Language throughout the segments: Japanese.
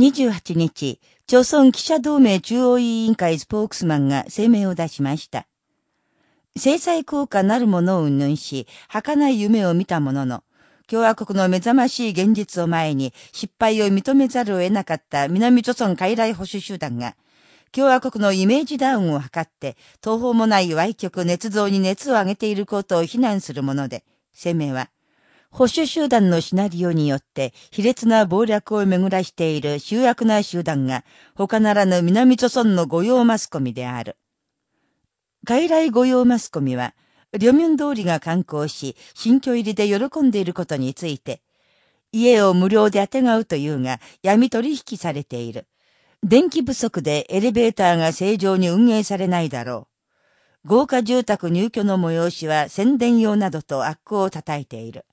28日、朝鮮記者同盟中央委員会スポークスマンが声明を出しました。制裁効果なるものを云々し、儚い夢を見たものの、共和国の目覚ましい現実を前に失敗を認めざるを得なかった南朝鮮海来保守集団が、共和国のイメージダウンを図って、東方もない歪曲捏造に熱を上げていることを非難するもので、声明は、保守集団のシナリオによって卑劣な暴略を巡らしている集約な集団が他ならぬ南朝村の御用マスコミである。外来御用マスコミは、両面通りが観光し、新居入りで喜んでいることについて、家を無料で当てがうというが闇取引されている。電気不足でエレベーターが正常に運営されないだろう。豪華住宅入居の催しは宣伝用などと悪行を叩いている。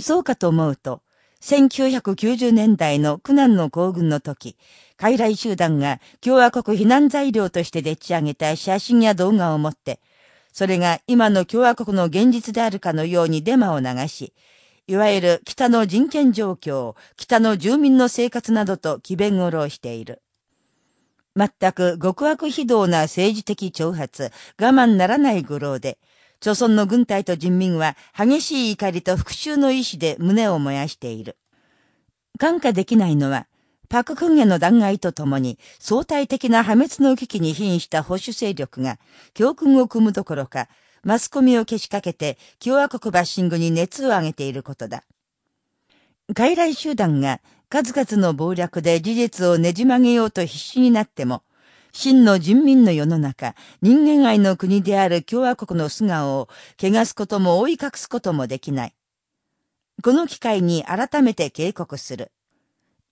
そうかと思うと、1990年代の苦難の行軍の時、傀儡集団が共和国避難材料としてでっち上げた写真や動画を持って、それが今の共和国の現実であるかのようにデマを流し、いわゆる北の人権状況、北の住民の生活などと奇弁を浪している。全く極悪非道な政治的挑発、我慢ならない愚弄で、朝鮮の軍隊と人民は激しい怒りと復讐の意志で胸を燃やしている。感化できないのは、パククンゲの弾劾とともに相対的な破滅の危機に瀕した保守勢力が教訓を組むどころか、マスコミをけしかけて共和国バッシングに熱を上げていることだ。外来集団が数々の暴略で事実をねじ曲げようと必死になっても、真の人民の世の中、人間愛の国である共和国の素顔を汚すことも覆い隠すこともできない。この機会に改めて警告する。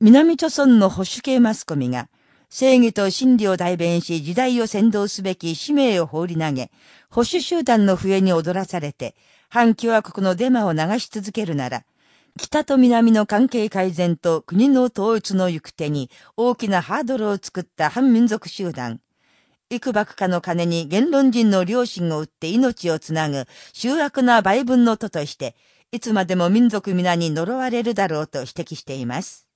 南朝村の保守系マスコミが、正義と真理を代弁し時代を先導すべき使命を放り投げ、保守集団の笛に踊らされて、反共和国のデマを流し続けるなら、北と南の関係改善と国の統一の行く手に大きなハードルを作った反民族集団、幾ばくかの金に言論人の良心を売って命をつなぐ醜悪な売分の徒として、いつまでも民族皆に呪われるだろうと指摘しています。